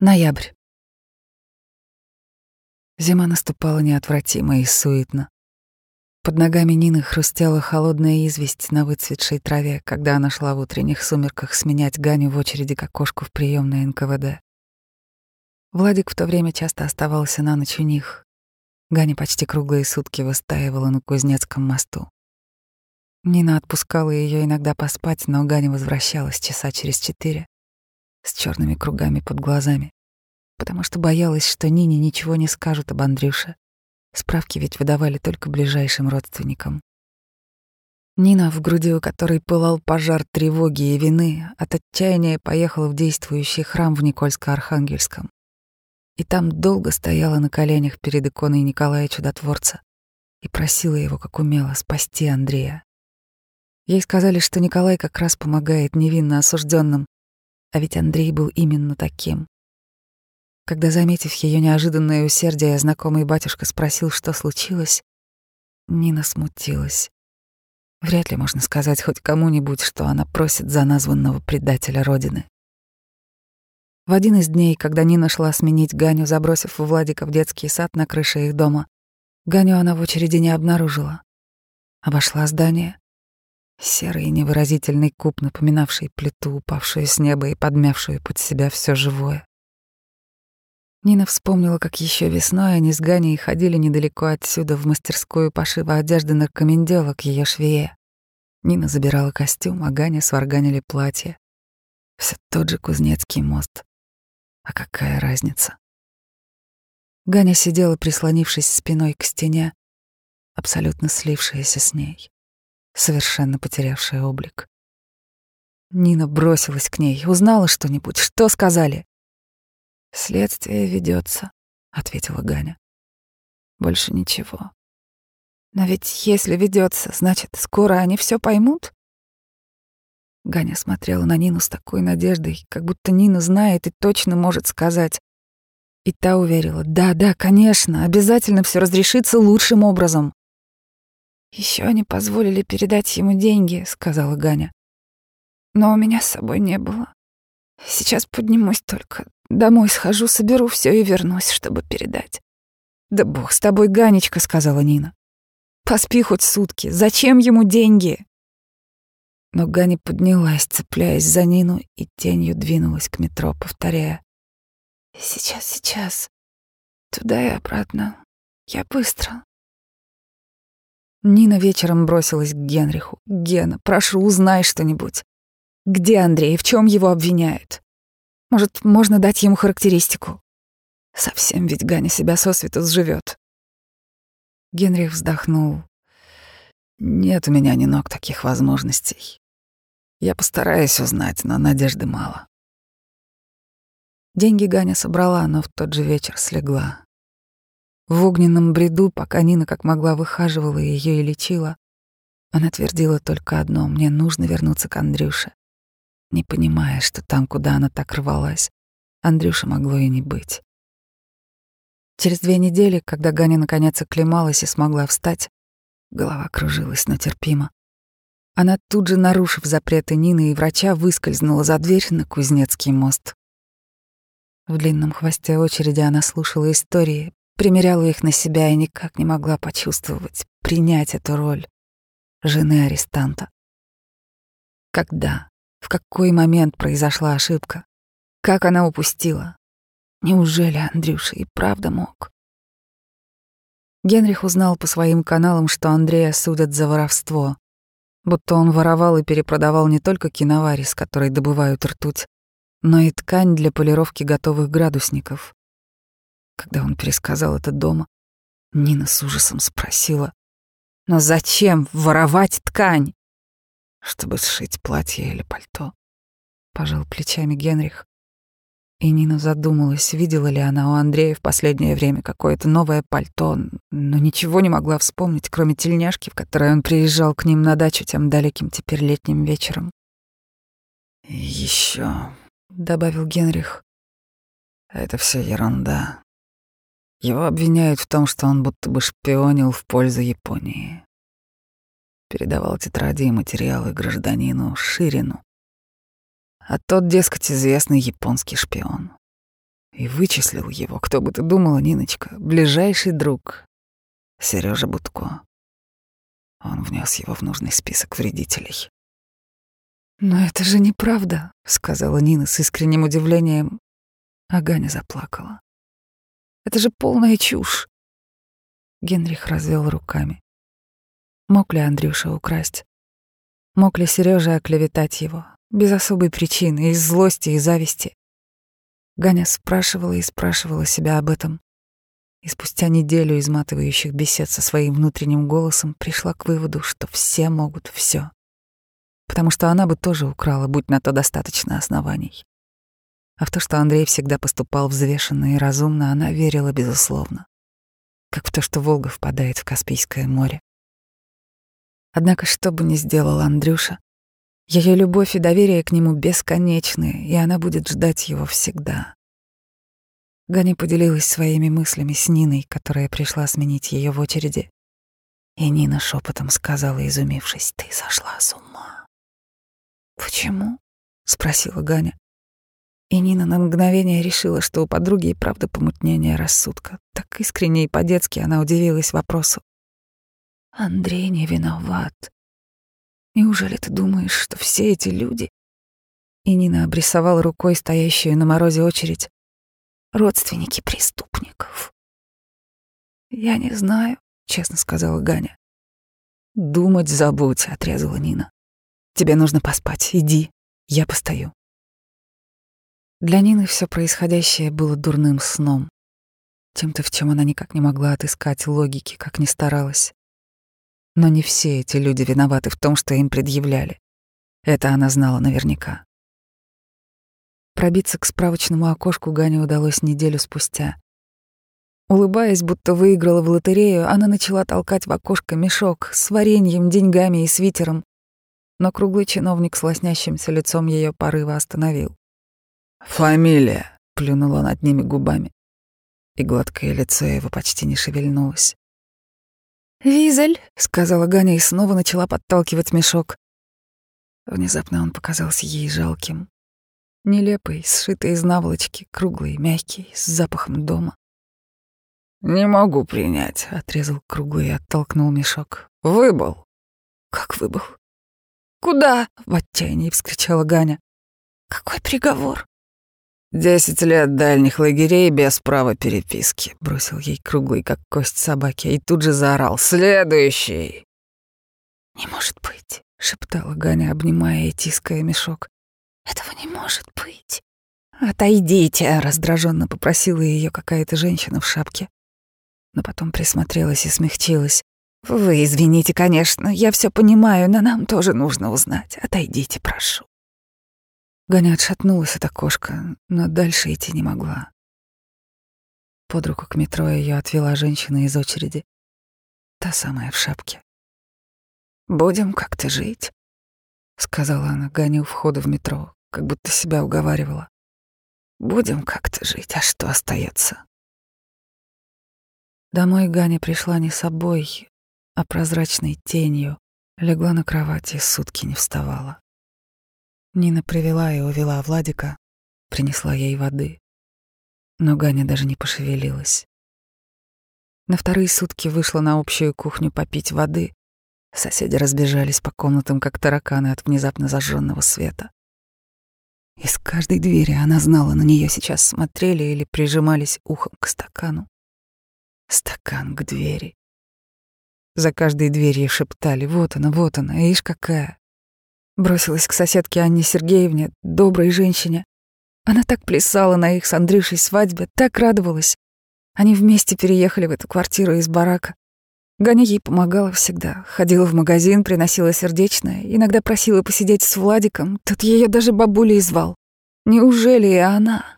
Ноябрь. Зима наступала неотвратимо и суетно. Под ногами Нины хрустела холодная известь на выцветшей траве, когда она шла в утренних сумерках сменять Ганю в очереди к окошку в приемной НКВД. Владик в то время часто оставался на ночь у них. Ганя почти круглые сутки выстаивала на Кузнецком мосту. Нина отпускала ее иногда поспать, но Ганя возвращалась часа через четыре с черными кругами под глазами, потому что боялась, что Нине ничего не скажут об Андрюше. Справки ведь выдавали только ближайшим родственникам. Нина, в груди у которой пылал пожар тревоги и вины, от отчаяния поехала в действующий храм в Никольско-Архангельском. И там долго стояла на коленях перед иконой Николая Чудотворца и просила его, как умела, спасти Андрея. Ей сказали, что Николай как раз помогает невинно осужденным, а ведь Андрей был именно таким. Когда, заметив ее неожиданное усердие, знакомый батюшка спросил, что случилось, Нина смутилась. Вряд ли можно сказать хоть кому-нибудь, что она просит за названного предателя Родины. В один из дней, когда Нина шла сменить Ганю, забросив Владика в детский сад на крыше их дома, Ганю она в очереди не обнаружила. Обошла здание, Серый невыразительный куб, напоминавший плиту, упавшую с неба и подмявшую под себя все живое. Нина вспомнила, как еще весной они с Ганей ходили недалеко отсюда в мастерскую пошива одежды наркомендела к ее швее. Нина забирала костюм, а Ганя сварганили платье. Все тот же Кузнецкий мост. А какая разница? Ганя сидела, прислонившись спиной к стене, абсолютно слившаяся с ней совершенно потерявшая облик. Нина бросилась к ней, узнала что-нибудь, что сказали. «Следствие ведется, ответила Ганя. «Больше ничего. Но ведь если ведется, значит, скоро они все поймут?» Ганя смотрела на Нину с такой надеждой, как будто Нина знает и точно может сказать. И та уверила, да, да, конечно, обязательно все разрешится лучшим образом. Еще они позволили передать ему деньги, сказала Ганя. Но у меня с собой не было. Сейчас поднимусь только. Домой схожу, соберу все и вернусь, чтобы передать. Да бог с тобой, Ганечка, сказала Нина. Поспи хоть сутки. Зачем ему деньги? Но Ганя поднялась, цепляясь за Нину, и тенью двинулась к метро, повторяя. «Сейчас, сейчас. Туда и обратно. Я быстро. Нина вечером бросилась к Генриху. «Гена, прошу, узнай что-нибудь. Где Андрей? В чем его обвиняют? Может, можно дать ему характеристику? Совсем ведь Ганя себя сосвету сживет. Генрих вздохнул. «Нет у меня ни ног таких возможностей. Я постараюсь узнать, но надежды мало». Деньги Ганя собрала, но в тот же вечер слегла. В огненном бреду, пока Нина как могла выхаживала ее и лечила, она твердила только одно — мне нужно вернуться к Андрюше, не понимая, что там, куда она так рвалась, Андрюша могло и не быть. Через две недели, когда Ганя наконец оклемалась и смогла встать, голова кружилась, но терпимо. Она тут же, нарушив запреты Нины и врача, выскользнула за дверь на Кузнецкий мост. В длинном хвосте очереди она слушала истории, примеряла их на себя и никак не могла почувствовать, принять эту роль жены арестанта. Когда, в какой момент произошла ошибка? Как она упустила? Неужели Андрюша и правда мог? Генрих узнал по своим каналам, что Андрея судят за воровство, будто он воровал и перепродавал не только киноварис, который добывают ртуть, но и ткань для полировки готовых градусников. Когда он пересказал это дома, Нина с ужасом спросила, «Но зачем воровать ткань?» «Чтобы сшить платье или пальто», — пожал плечами Генрих. И Нина задумалась, видела ли она у Андрея в последнее время какое-то новое пальто, но ничего не могла вспомнить, кроме тельняшки, в которой он приезжал к ним на дачу тем далеким теперь летним вечером. Еще, добавил Генрих, — это все ерунда. Его обвиняют в том, что он будто бы шпионил в пользу Японии. Передавал тетради и материалы гражданину Ширину. А тот, дескать, известный японский шпион. И вычислил его, кто бы ты думала, Ниночка, ближайший друг, Сережа Будко. Он внес его в нужный список вредителей. «Но это же неправда», — сказала Нина с искренним удивлением. А Ганя заплакала. «Это же полная чушь». Генрих развел руками. Мог ли Андрюша украсть? Мог ли Сережа оклеветать его? Без особой причины, из злости и зависти. Ганя спрашивала и спрашивала себя об этом. И спустя неделю изматывающих бесед со своим внутренним голосом пришла к выводу, что все могут все потому что она бы тоже украла, будь на то достаточно оснований. А в то, что Андрей всегда поступал взвешенно и разумно, она верила безусловно. Как в то, что Волга впадает в Каспийское море. Однако, что бы ни сделал Андрюша, ее любовь и доверие к нему бесконечны, и она будет ждать его всегда. Ганя поделилась своими мыслями с Ниной, которая пришла сменить ее в очереди. И Нина шепотом сказала, изумившись, «Ты сошла с ума». «Почему?» — спросила Ганя. И Нина на мгновение решила, что у подруги и правда помутнение рассудка. Так искренне и по-детски она удивилась вопросу. «Андрей не виноват. Неужели ты думаешь, что все эти люди...» И Нина обрисовала рукой стоящую на морозе очередь. «Родственники преступников». «Я не знаю», — честно сказала Ганя. «Думать забудь», — отрезала Нина. Тебе нужно поспать. Иди, я постою. Для Нины все происходящее было дурным сном, чем-то, в чем она никак не могла отыскать логики, как ни старалась. Но не все эти люди виноваты в том, что им предъявляли. Это она знала наверняка. Пробиться к справочному окошку Гане удалось неделю спустя. Улыбаясь, будто выиграла в лотерею, она начала толкать в окошко мешок с вареньем, деньгами и свитером, но круглый чиновник с лоснящимся лицом ее порыва остановил. «Фамилия!» — плюнул он одними губами, и гладкое лицо его почти не шевельнулось. «Визель!» — сказала Ганя и снова начала подталкивать мешок. Внезапно он показался ей жалким. Нелепый, сшитый из наволочки, круглый, мягкий, с запахом дома. «Не могу принять», — отрезал круглый и оттолкнул мешок. «Выбыл». «Как выбыл?» «Куда?» — в отчаянии вскричала Ганя. «Какой приговор?» «Десять лет дальних лагерей без права переписки», — бросил ей круглый, как кость собаки, и тут же заорал «Следующий!» «Не может быть», — шептала Ганя, обнимая и тиская мешок. «Этого не может быть». «Отойдите», — раздраженно попросила ее какая-то женщина в шапке. Но потом присмотрелась и смягчилась. Вы извините, конечно, я все понимаю, но нам тоже нужно узнать. Отойдите, прошу. Ганя отшатнулась от окошка, но дальше идти не могла. Под руку к метро ее отвела женщина из очереди. Та самая в шапке. «Будем как-то жить», — сказала она Гане у входа в метро, как будто себя уговаривала. «Будем как-то жить, а что остается? Домой Ганя пришла не собой, а прозрачной тенью легла на кровати и сутки не вставала. Нина привела и увела Владика, принесла ей воды. Но Ганя даже не пошевелилась. На вторые сутки вышла на общую кухню попить воды. Соседи разбежались по комнатам, как тараканы от внезапно зажженного света. Из каждой двери она знала, на нее сейчас смотрели или прижимались ухом к стакану. Стакан к двери. За каждой дверью шептали «Вот она, вот она, ишь какая!» Бросилась к соседке Анне Сергеевне, доброй женщине. Она так плясала на их с Андрюшей свадьбе, так радовалась. Они вместе переехали в эту квартиру из барака. Ганя ей помогала всегда. Ходила в магазин, приносила сердечное, иногда просила посидеть с Владиком. Тут ее даже бабулей звал. Неужели и она?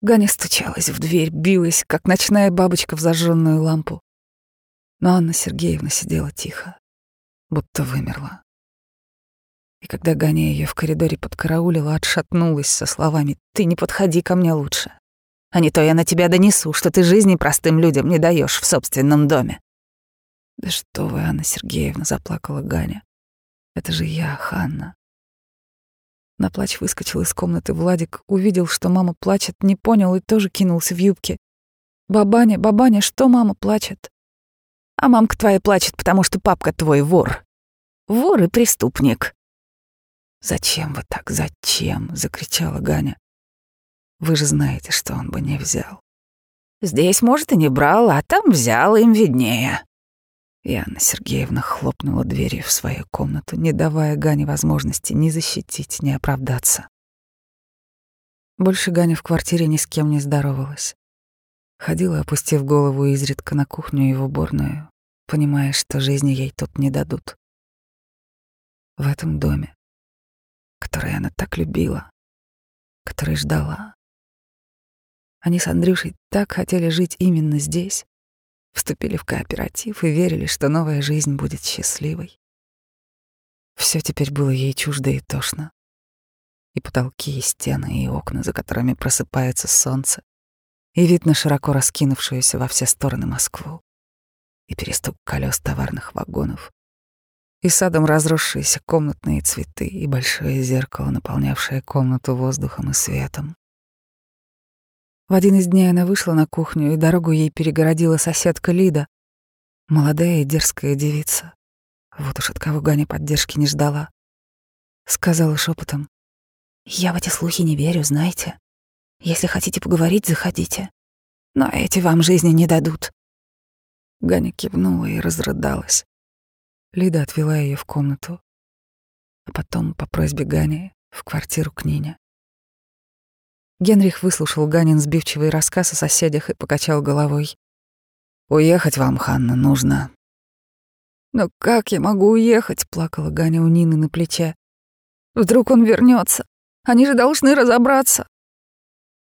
Ганя стучалась в дверь, билась, как ночная бабочка в зажженную лампу. Но Анна Сергеевна сидела тихо, будто вымерла. И когда Ганя ее в коридоре подкараулила, отшатнулась со словами «Ты не подходи ко мне лучше, а не то я на тебя донесу, что ты жизни простым людям не даешь в собственном доме». «Да что вы, Анна Сергеевна», — заплакала Ганя. «Это же я, Ханна». На плач выскочил из комнаты Владик, увидел, что мама плачет, не понял и тоже кинулся в юбке. «Бабаня, бабаня, что мама плачет?» «А мамка твоя плачет, потому что папка твой вор. Вор и преступник». «Зачем вы так, зачем?» — закричала Ганя. «Вы же знаете, что он бы не взял». «Здесь, может, и не брал, а там взял, им виднее». И Анна Сергеевна хлопнула дверью в свою комнату, не давая Гане возможности ни защитить, ни оправдаться. Больше Ганя в квартире ни с кем не здоровалась. Ходила, опустив голову изредка на кухню и в уборную, понимая, что жизни ей тут не дадут. В этом доме, который она так любила, который ждала. Они с Андрюшей так хотели жить именно здесь, вступили в кооператив и верили, что новая жизнь будет счастливой. Все теперь было ей чуждо и тошно. И потолки, и стены, и окна, за которыми просыпается солнце, и вид на широко раскинувшуюся во все стороны Москву, и перестук колес товарных вагонов, и садом разросшиеся комнатные цветы, и большое зеркало, наполнявшее комнату воздухом и светом. В один из дней она вышла на кухню, и дорогу ей перегородила соседка Лида, молодая и дерзкая девица. Вот уж от кого Ганя поддержки не ждала. Сказала шепотом: «Я в эти слухи не верю, знаете. Если хотите поговорить, заходите. Но эти вам жизни не дадут». Ганя кивнула и разрыдалась. Лида отвела ее в комнату, а потом, по просьбе Гани, в квартиру к Нине. Генрих выслушал Ганин сбивчивый рассказ о соседях и покачал головой. «Уехать вам, Ханна, нужно». «Но как я могу уехать?» — плакала Ганя у Нины на плече. «Вдруг он вернется? Они же должны разобраться».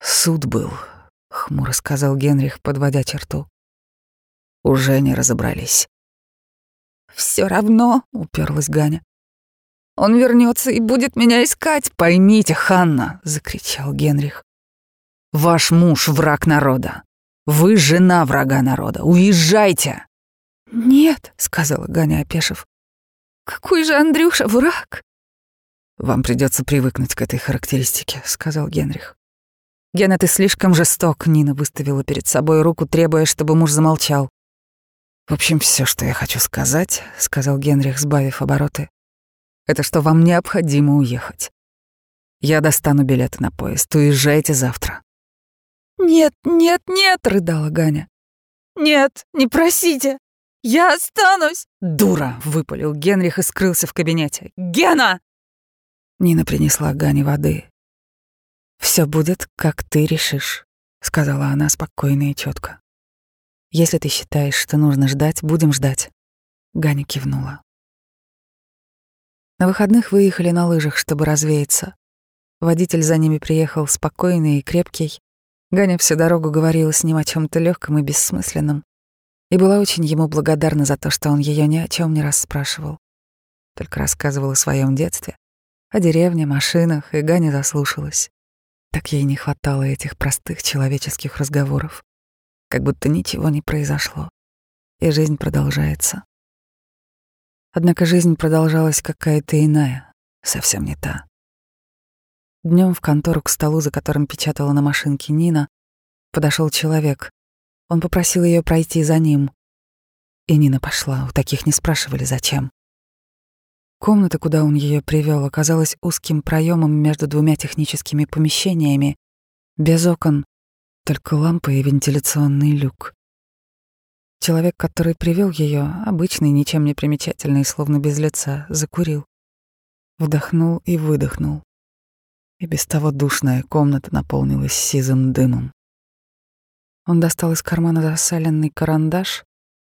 «Суд был», — хмуро сказал Генрих, подводя черту. «Уже не разобрались». Все равно», — уперлась Ганя. Он вернется и будет меня искать. Поймите, Ханна, закричал Генрих. Ваш муж враг народа. Вы жена врага народа. Уезжайте. Нет, сказала Ганя, опешив. Какой же Андрюша враг? Вам придется привыкнуть к этой характеристике, сказал Генрих. Гена, ты слишком жесток, Нина выставила перед собой руку, требуя, чтобы муж замолчал. В общем, все, что я хочу сказать, сказал Генрих, сбавив обороты, это что вам необходимо уехать. Я достану билеты на поезд. Уезжайте завтра. Нет, нет, нет, рыдала Ганя. Нет, не просите. Я останусь. Дура, выпалил Генрих и скрылся в кабинете. Гена! Нина принесла Гане воды. Все будет, как ты решишь, сказала она спокойно и четко. Если ты считаешь, что нужно ждать, будем ждать. Ганя кивнула. На выходных выехали на лыжах, чтобы развеяться. Водитель за ними приехал спокойный и крепкий. Ганя всю дорогу говорила с ним о чем то легком и бессмысленном, и была очень ему благодарна за то, что он ее ни о чем не расспрашивал. Только рассказывал о своем детстве, о деревне, машинах, и Ганя заслушалась. Так ей не хватало этих простых человеческих разговоров, как будто ничего не произошло, и жизнь продолжается. Однако жизнь продолжалась какая-то иная, совсем не та. Днем в контору к столу, за которым печатала на машинке Нина, подошел человек. Он попросил ее пройти за ним. И Нина пошла, у таких не спрашивали, зачем. Комната, куда он ее привел, оказалась узким проемом между двумя техническими помещениями, без окон, только лампа и вентиляционный люк. Человек, который привел ее, обычный, ничем не примечательный, словно без лица, закурил. Вдохнул и выдохнул. И без того душная комната наполнилась сизым дымом. Он достал из кармана засаленный карандаш,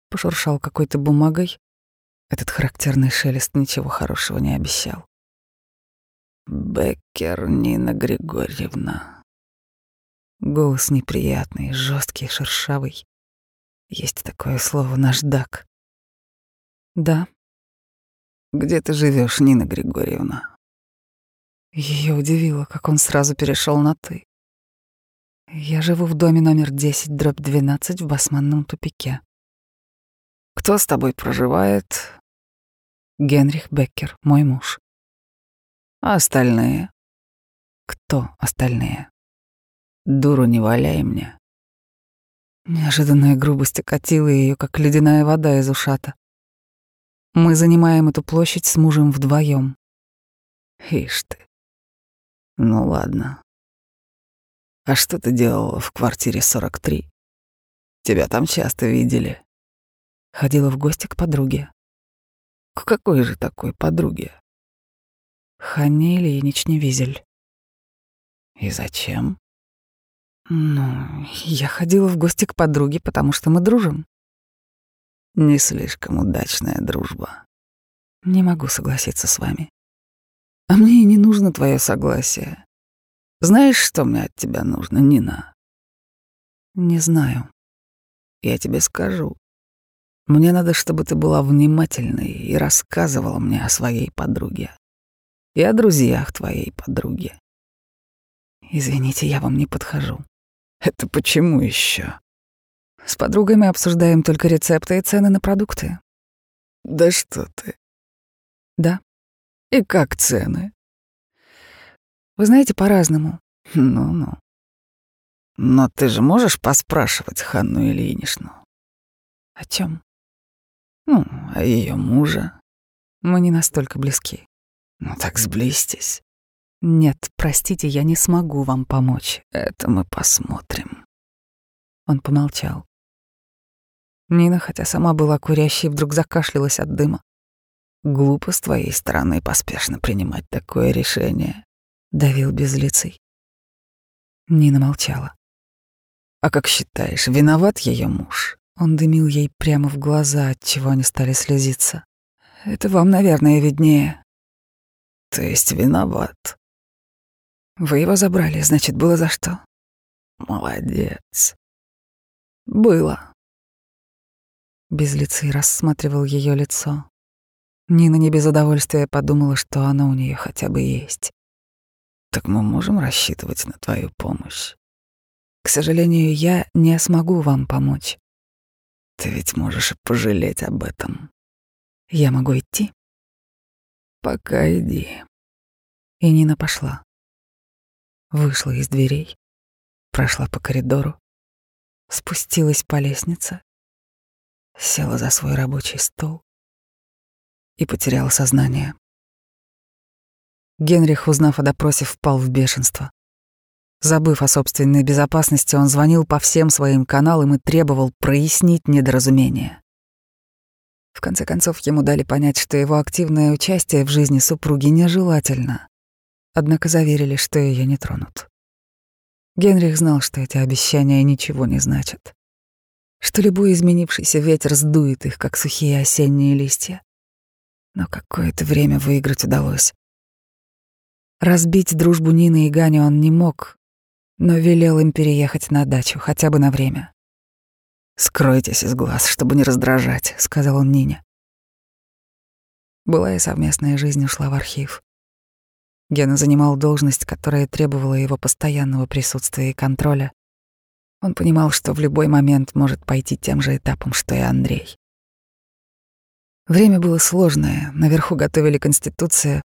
пошуршал какой-то бумагой. Этот характерный шелест ничего хорошего не обещал. Беккер Нина Григорьевна. Голос неприятный, жесткий, шершавый. Есть такое слово наждак. Да. Где ты живешь, Нина Григорьевна? Ее удивило, как он сразу перешел на ты. Я живу в доме номер 10, дробь 12 в Басманном тупике. Кто с тобой проживает? Генрих Беккер, мой муж. А остальные? Кто остальные? Дуру не валяй мне. Неожиданная грубость окатила ее, как ледяная вода из ушата. Мы занимаем эту площадь с мужем вдвоем. Ишь ты. Ну ладно. А что ты делала в квартире 43? Тебя там часто видели. Ходила в гости к подруге. К какой же такой подруге? Ханне Ильинич Невизель. И зачем? Ну, я ходила в гости к подруге, потому что мы дружим. Не слишком удачная дружба. Не могу согласиться с вами. А мне и не нужно твое согласие. Знаешь, что мне от тебя нужно, Нина? Не знаю. Я тебе скажу. Мне надо, чтобы ты была внимательной и рассказывала мне о своей подруге. И о друзьях твоей подруги. Извините, я вам не подхожу. Это почему еще? С подругой мы обсуждаем только рецепты и цены на продукты. Да что ты? Да. И как цены? Вы знаете, по-разному. Ну-ну. Но ты же можешь поспрашивать Ханну Ильиничну? О чем? Ну, о ее мужа. Мы не настолько близки. Ну так сблизьтесь. Нет, простите, я не смогу вам помочь. Это мы посмотрим. Он помолчал. Нина, хотя сама была курящей, вдруг закашлялась от дыма. Глупо с твоей стороны поспешно принимать такое решение, давил безлицей. Нина молчала. А как считаешь, виноват ее муж? Он дымил ей прямо в глаза, от чего они стали слезиться. Это вам, наверное, виднее. То есть виноват. Вы его забрали, значит, было за что. Молодец. Было. Безлицый рассматривал ее лицо. Нина не без удовольствия подумала, что оно у нее хотя бы есть. Так мы можем рассчитывать на твою помощь. К сожалению, я не смогу вам помочь. Ты ведь можешь и пожалеть об этом. Я могу идти? Пока иди. И Нина пошла вышла из дверей, прошла по коридору, спустилась по лестнице, села за свой рабочий стол и потеряла сознание. Генрих, узнав о допросе, впал в бешенство. Забыв о собственной безопасности, он звонил по всем своим каналам и требовал прояснить недоразумение. В конце концов, ему дали понять, что его активное участие в жизни супруги нежелательно однако заверили, что ее не тронут. Генрих знал, что эти обещания ничего не значат, что любой изменившийся ветер сдует их, как сухие осенние листья. Но какое-то время выиграть удалось. Разбить дружбу Нины и Гани он не мог, но велел им переехать на дачу, хотя бы на время. «Скройтесь из глаз, чтобы не раздражать», — сказал он Нине. Была и совместная жизнь ушла в архив. Гена занимал должность, которая требовала его постоянного присутствия и контроля. Он понимал, что в любой момент может пойти тем же этапом, что и Андрей. Время было сложное, наверху готовили Конституцию.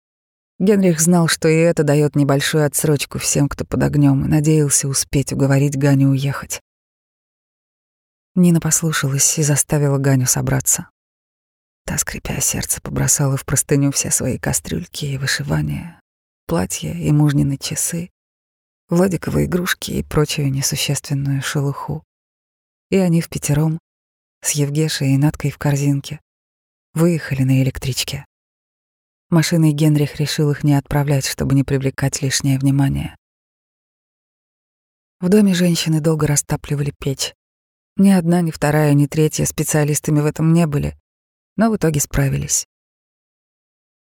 Генрих знал, что и это дает небольшую отсрочку всем, кто под огнем, и надеялся успеть уговорить Ганю уехать. Нина послушалась и заставила Ганю собраться. Та, скрипя сердце, побросала в простыню все свои кастрюльки и вышивания, платья и мужнины часы, Владиковые игрушки и прочую несущественную шелуху. И они в пятером, с Евгешей и Наткой в корзинке, выехали на электричке. Машиной Генрих решил их не отправлять, чтобы не привлекать лишнее внимание. В доме женщины долго растапливали печь. Ни одна, ни вторая, ни третья специалистами в этом не были, но в итоге справились.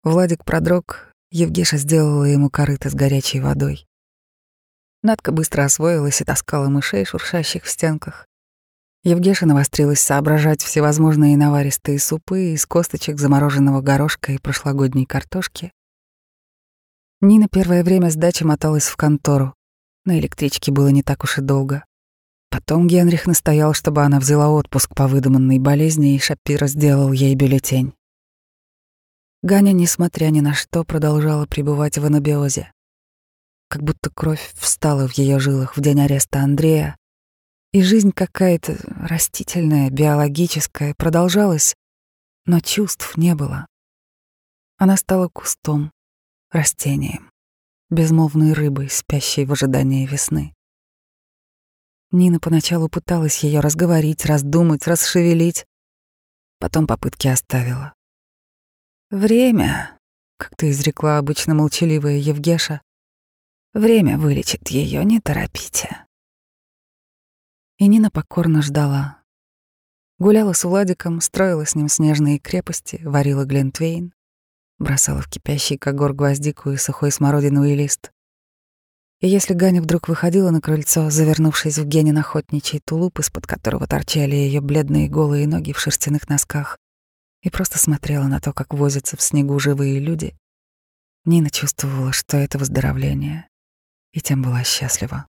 Владик продрог, Евгеша сделала ему корыто с горячей водой. Надка быстро освоилась и таскала мышей, шуршащих в стенках. Евгеша навострилась соображать всевозможные наваристые супы из косточек замороженного горошка и прошлогодней картошки. Нина первое время с дачи моталась в контору. На электричке было не так уж и долго. Потом Генрих настоял, чтобы она взяла отпуск по выдуманной болезни, и Шапира сделал ей бюллетень. Ганя, несмотря ни на что, продолжала пребывать в анабиозе. как будто кровь встала в ее жилах в день ареста Андрея, и жизнь какая-то растительная, биологическая продолжалась, но чувств не было. Она стала кустом, растением, безмолвной рыбой, спящей в ожидании весны. Нина поначалу пыталась ее разговорить, раздумать, расшевелить, потом попытки оставила. Время, как ты изрекла обычно молчаливая Евгеша, время вылечит ее, не торопите. И Нина покорно ждала. Гуляла с Владиком, строила с ним снежные крепости, варила глинтвейн, бросала в кипящий когор гвоздику и сухой смородиновый лист. И если Ганя вдруг выходила на крыльцо, завернувшись в Генин охотничий тулуп, из-под которого торчали ее бледные голые ноги в шерстяных носках, и просто смотрела на то, как возятся в снегу живые люди, Нина чувствовала, что это выздоровление, и тем была счастлива.